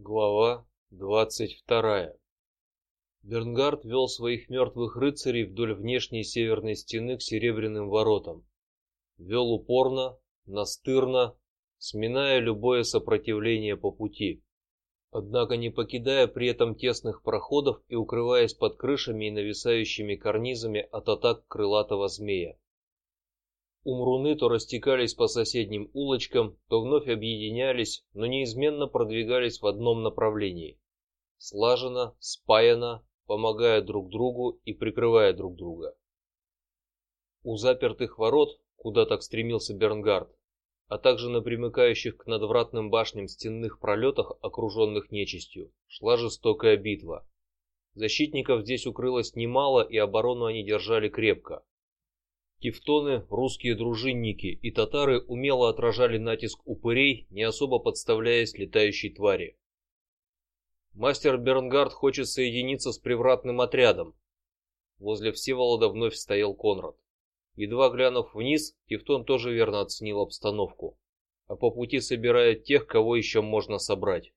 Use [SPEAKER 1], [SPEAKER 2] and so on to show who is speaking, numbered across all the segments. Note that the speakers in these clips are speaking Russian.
[SPEAKER 1] Глава двадцать вторая. Бернгард вел своих мертвых рыцарей вдоль внешней северной стены к серебряным воротам. Вел упорно, настырно, сминая любое сопротивление по пути, однако не покидая при этом тесных проходов и укрываясь под крышами и нависающими карнизами от атак крылатого змея. Умруны то растекались по соседним улочкам, то вновь объединялись, но неизменно продвигались в одном направлении, слаженно, спаяно, помогая друг другу и прикрывая друг друга. У запертых ворот, куда так стремился Бернгард, а также на примыкающих к надвратным башням стенных пролетах, окруженных нечистью, шла жестокая битва. Защитников здесь укрылось немало, и оборону они держали крепко. Тевтоны, русские дружинники и татары умело отражали натиск упырей, не особо подставляясь летающей твари. Мастер Бернгард хочет соединиться с привратным отрядом. Возле Всеволода вновь стоял Конрад. Едва глянув вниз, Тевтон тоже верно оценил обстановку, а по пути собирает тех, кого еще можно собрать.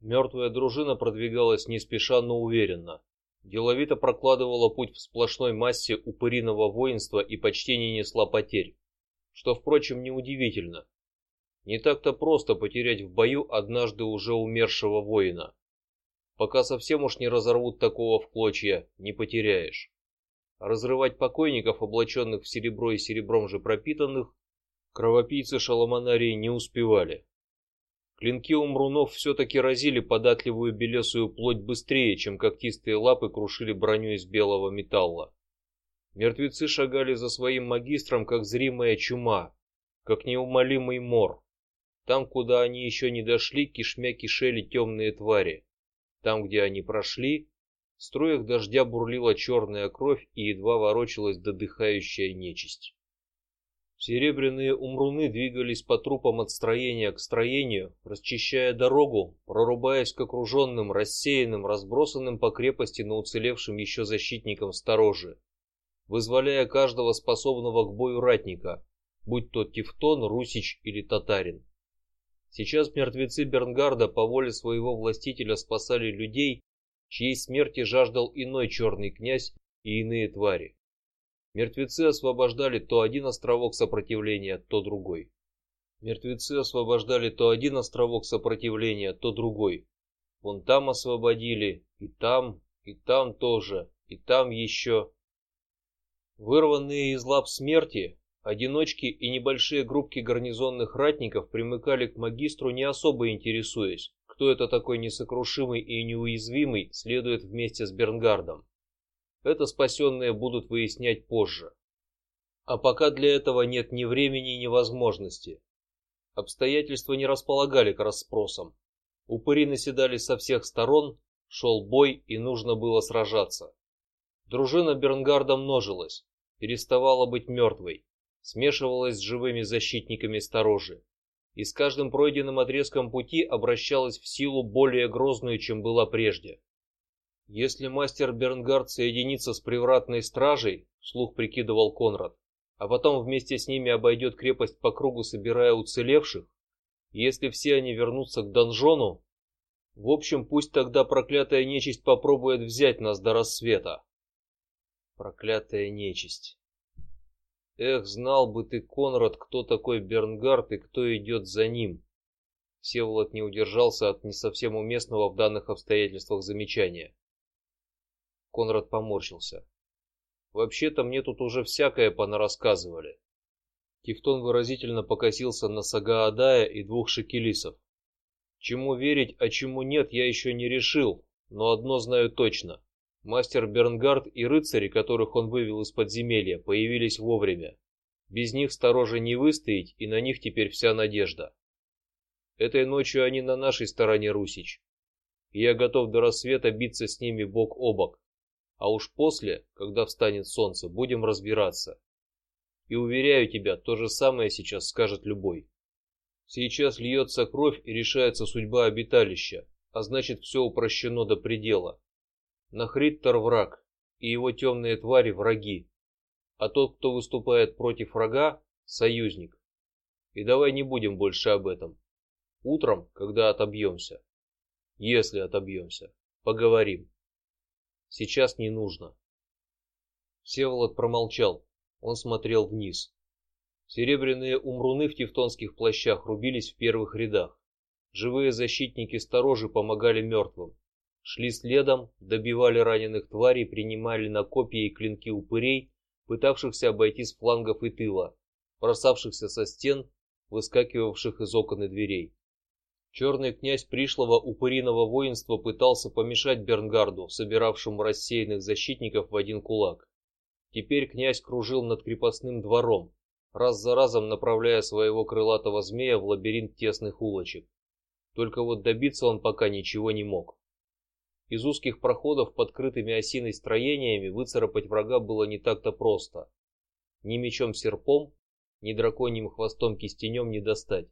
[SPEAKER 1] Мертвая дружина продвигалась не спеша, но уверенно деловито прокладывала путь в сплошной массе упыриного воинства и почти не несла потерь, что, впрочем, неудивительно. Не так-то просто потерять в бою однажды уже умершего воина. Пока совсем уж не разорвут такого в клочья, не потеряешь. Разрывать покойников, облаченных в серебро и серебром же пропитанных, кровопийцы Шаломанарии не успевали. Клинки умрунов все-таки разили податливую белесую плоть быстрее, чем когтистые лапы крушили броню из белого металла. Мертвецы шагали за своим магистром, как зримая чума, как неумолимый мор. Там, куда они еще не дошли, кишмя кишели темные твари. Там, где они прошли, в струях дождя бурлила черная кровь и едва ворочалась додыхающая нечисть. Серебряные умруны двигались по трупам от строения к строению, расчищая дорогу, прорубаясь к окруженным, рассеянным, разбросанным по крепости на уцелевшим еще защитникам сторожи, вызволяя каждого способного к бою ратника, будь то Тевтон, Русич или Татарин. Сейчас мертвецы Бернгарда по воле своего властителя спасали людей, чьей смерти жаждал иной черный князь и иные твари. Мертвецы освобождали то один островок сопротивления, то другой. Мертвецы освобождали то один островок сопротивления, то другой. Вон там освободили, и там, и там тоже, и там еще. Вырванные из лап смерти, одиночки и небольшие группки гарнизонных ратников примыкали к магистру, не особо интересуясь, кто это такой несокрушимый и неуязвимый, следует вместе с Бернгардом. Это спасенные будут выяснять позже. А пока для этого нет ни времени, ни возможности. Обстоятельства не располагали к расспросам. Упыри наседали со всех сторон, шел бой и нужно было сражаться. Дружина Бернгарда множилась, переставала быть мертвой, смешивалась с живыми защитниками сторожи и с каждым пройденным отрезком пути обращалась в силу более грозную, чем была прежде. Если мастер Бернгард соединится с привратной стражей, слух прикидывал Конрад, а потом вместе с ними обойдет крепость по кругу, собирая уцелевших, если все они вернутся к донжону, в общем, пусть тогда проклятая нечисть попробует взять нас до рассвета. Проклятая нечисть. Эх, знал бы ты, Конрад, кто такой Бернгард и кто идет за ним. Всеволод не удержался от не совсем уместного в данных обстоятельствах замечания. Конрад поморщился. Вообще-то мне тут уже всякое понарассказывали. Тевтон выразительно покосился на Сагаадая и двух шекелисов. Чему верить, а чему нет, я еще не решил, но одно знаю точно: мастер Бернгард и рыцари, которых он вывел из подземелья, появились вовремя. Без них стороже не выстоять, и на них теперь вся надежда. Этой ночью они на нашей стороне, Русич. я готов до рассвета биться с ними бок о бок. А уж после, когда встанет солнце, будем разбираться. И уверяю тебя, то же самое сейчас скажет любой. Сейчас льется кровь и решается судьба обиталища, а значит все упрощено до предела. Нахриттер враг, и его темные твари враги, а тот, кто выступает против врага, союзник. И давай не будем больше об этом. Утром, когда отобьемся, Если отобьемся, поговорим. Сейчас не нужно. Всеволод промолчал. Он смотрел вниз. Серебряные умруны в тевтонских плащах рубились в первых рядах. Живые защитники сторожи помогали мертвым. Шли следом, добивали раненых тварей, принимали на копья и клинки упырей, пытавшихся обойти с флангов и тыла, бросавшихся со стен, выскакивавших из окон и дверей. Черный князь пришлого упыриного воинства пытался помешать Бернгарду, собиравшему рассеянных защитников в один кулак. Теперь князь кружил над крепостным двором, раз за разом направляя своего крылатого змея в лабиринт тесных улочек. Только вот добиться он пока ничего не мог. Из узких проходов под крытыми осиной строениями выцарапать врага было не так-то просто. Ни мечом серпом, ни драконьим хвостом кистенем не достать.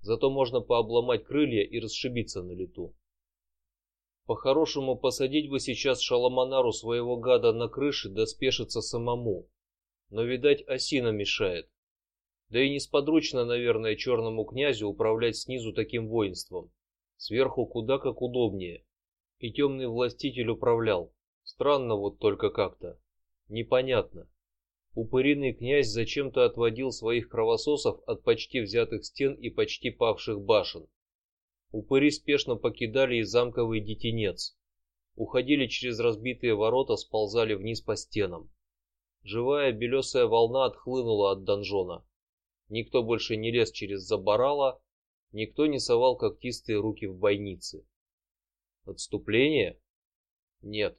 [SPEAKER 1] Зато можно пообломать крылья и расшибиться на лету. По-хорошему посадить бы сейчас Шаламанару своего гада на крыше, да спешиться самому. Но видать осина мешает. Да и несподручно, наверное, черному князю управлять снизу таким воинством. Сверху куда как удобнее. И темный властитель управлял. Странно вот только как-то. Непонятно. Упыриный князь зачем-то отводил своих кровососов от почти взятых стен и почти павших башен. Упыри спешно покидали и замковый детинец, уходили через разбитые ворота, сползали вниз по стенам. Живая белесая волна отхлынула от донжона. Никто больше не лез через заборала, никто не совал когтистые руки в бойницы. Отступление? Нет.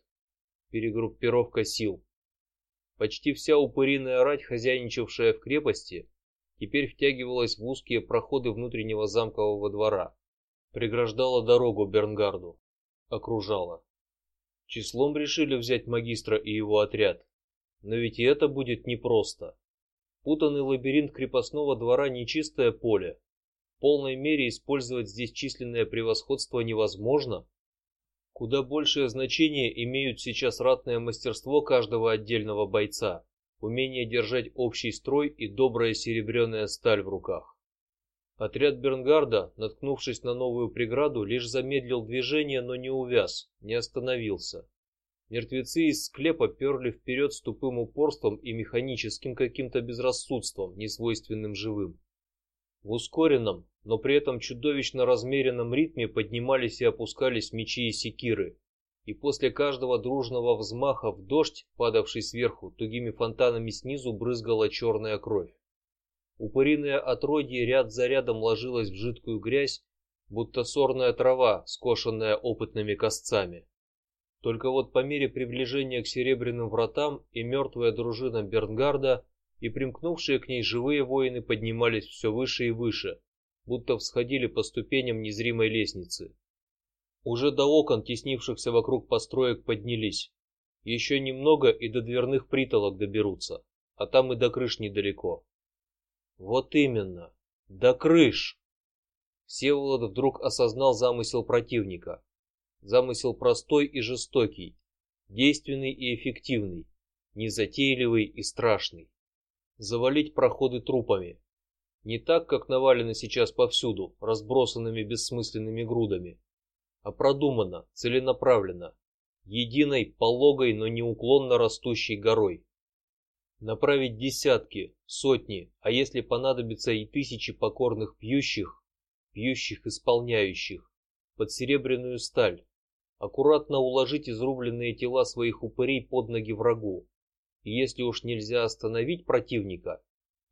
[SPEAKER 1] Перегруппировка сил. Почти вся упыриная рать, хозяйничавшая в крепости, теперь втягивалась в узкие проходы внутреннего замкового двора, преграждала дорогу Бернгарду, окружала. Числом решили взять магистра и его отряд, но ведь и это будет непросто. Путанный лабиринт крепостного двора нечистое поле. В полной мере использовать здесь численное превосходство невозможно. Куда большее значение имеют сейчас ратное мастерство каждого отдельного бойца, умение держать общий строй и добрая серебряная сталь в руках. Отряд Бернгарда, наткнувшись на новую преграду, лишь замедлил движение, но не увяз, не остановился. Мертвецы из склепа перли вперед с тупым упорством и механическим каким-то безрассудством, несвойственным живым. В ускоренном, но при этом чудовищно размеренном ритме поднимались и опускались мечи и секиры, и после каждого дружного взмаха в дождь, падавший сверху, тугими фонтанами снизу брызгала черная кровь. Упыриное отродье ряд за рядом ложилось в жидкую грязь, будто сорная трава, скошенная опытными косцами. Только вот по мере приближения к серебряным вратам и мертвая дружина Бернгарда и примкнувшие к ней живые воины поднимались все выше и выше, будто всходили по ступеням незримой лестницы. Уже до окон, теснившихся вокруг построек, поднялись. Еще немного и до дверных притолок доберутся, а там и до крыш недалеко. Вот именно, до крыш. Всеволод вдруг осознал замысел противника. Замысел простой и жестокий, действенный и эффективный, незатейливый и страшный завалить проходы трупами. Не так, как навалено сейчас повсюду, разбросанными бессмысленными грудами, а продуманно, целенаправленно, единой, пологой, но неуклонно растущей горой. Направить десятки, сотни, а если понадобится и тысячи покорных пьющих, пьющих исполняющих под серебряную сталь, аккуратно уложить изрубленные тела своих упырей под ноги врагу, и если уж нельзя остановить противника,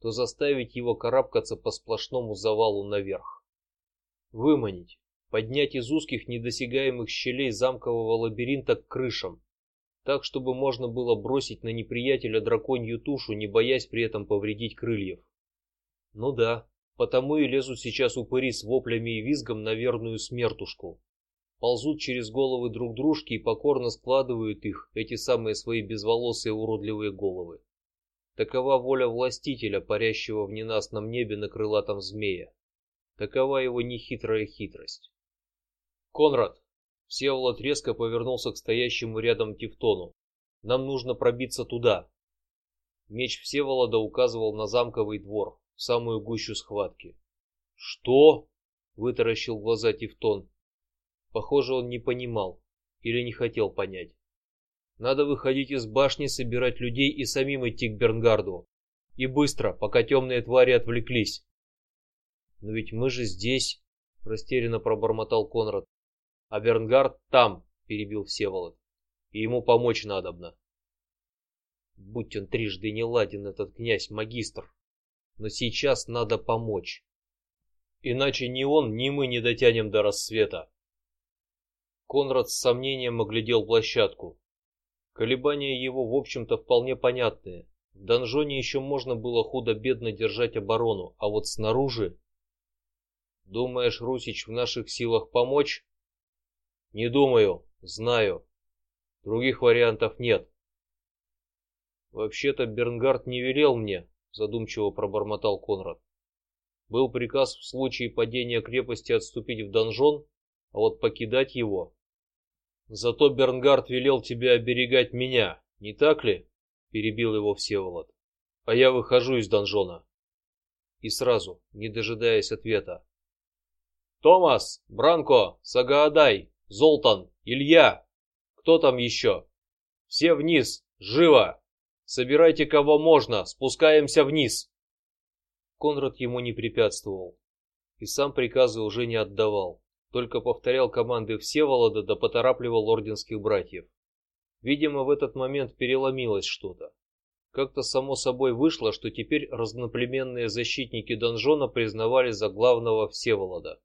[SPEAKER 1] то заставить его карабкаться по сплошному завалу наверх, выманить, поднять из узких недосягаемых щелей замкового лабиринта к крышам, так чтобы можно было бросить на неприятеля драконью тушу, не боясь при этом повредить крыльев. Ну да, потому и лезут сейчас упыри с воплями и визгом на верную смертушку ползут через головы друг дружки и покорно складывают их, эти самые свои безволосые уродливые головы. Такова воля властителя, парящего в ненастном небе на крылатом змея. Такова его нехитрая хитрость. Конрад, Всеволод резко повернулся к стоящему рядом Тевтону. Нам нужно пробиться туда. Меч Всеволода указывал на замковый двор, самую гущу схватки. Что? Вытаращил глаза Тевтон. Похоже, он не понимал или не хотел понять. Надо выходить из башни, собирать людей и самим идти к Бернгарду. И быстро, пока темные твари отвлеклись. Но ведь мы же здесь, растерянно пробормотал Конрад. А Бернгард там, перебил Всеволод. И ему помочь надобно. Будь он трижды не ладен этот князь магистр, но сейчас надо помочь. Иначе ни он, ни мы не дотянем до рассвета. Конрад с сомнением оглядел площадку. Колебания его, в общем-то, вполне понятные. В донжоне еще можно было худо-бедно держать оборону, а вот снаружи. Думаешь, Русич в наших силах помочь? Не думаю, знаю. Других вариантов нет. Вообще-то Бернгард не велел мне, задумчиво пробормотал Конрад. Был приказ в случае падения крепости отступить в донжон, а вот покидать его. Зато Бернгард велел тебе оберегать меня, не так ли? Перебил его Всеволод. А я выхожу из донжона. И сразу, не дожидаясь ответа. Томас, Бранко, Сагаадай, Золтан, Илья, кто там еще? Все вниз, живо! Собирайте кого можно, спускаемся вниз. Конрад ему не препятствовал и сам приказы уже не отдавал, только повторял команды Всеволода да поторапливал орденских братьев. Видимо, в этот момент переломилось что-то. Как-то само собой вышло, что теперь разноплеменные защитники донжона признавали за главного Всеволода.